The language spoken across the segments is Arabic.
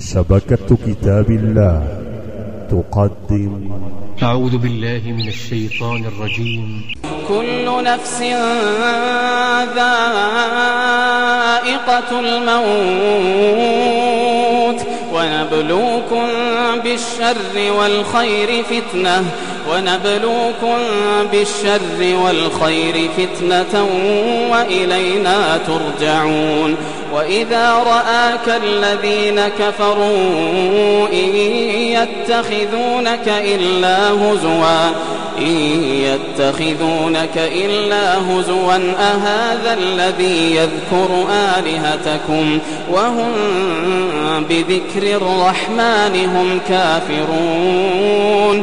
شبكة كتاب الله تقدم. أعوذ بالله من الشيطان الرجيم. كل نفس ذائقة الموت ونبلوكم بالشر والخير فتنة ونبلوكم بالشر والخير فتنة وإلينا ترجعون. وإذا رآك الذين كفروا إن يتخذونك إلا هزوا إن يتخذونك إلا هزوا أهذا الذي يذكر آلهتكم؟ وهم بذكر الرحمن هم كافرون.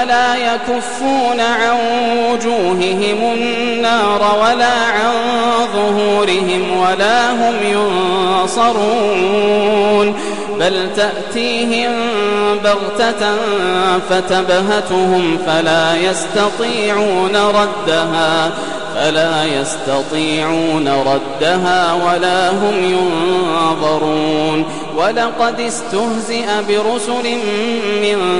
حين لا يكفون عن وجوههم النار ولا عن ظهورهم ولا هم ينصرون. بل تأتيهم بغتة فتبهتهم فلا يستطيعون ردها فلا يستطيعون ردها ولا هم ينظرون. ولقد استهزئ برسل من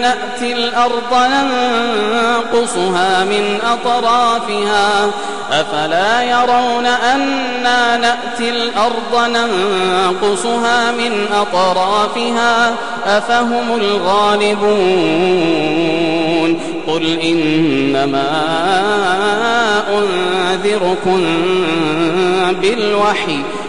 نأتي الأرض ننقصها من أطرافها أفلا يرون أنا نأتي الأرض ننقصها من أطرافها أفهم الغالبون؟ قل إنما أنذركم بالوحي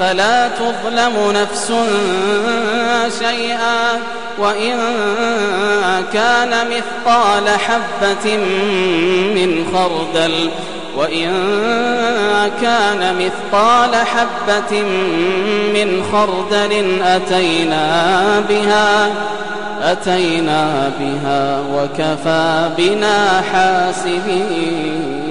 فلا تظلم نفس شيئا وإن كان مثقال حبة من خردل وإن كان مثقال حبة من خردل أتينا بها أتينا بها وكفى بنا حاسبين.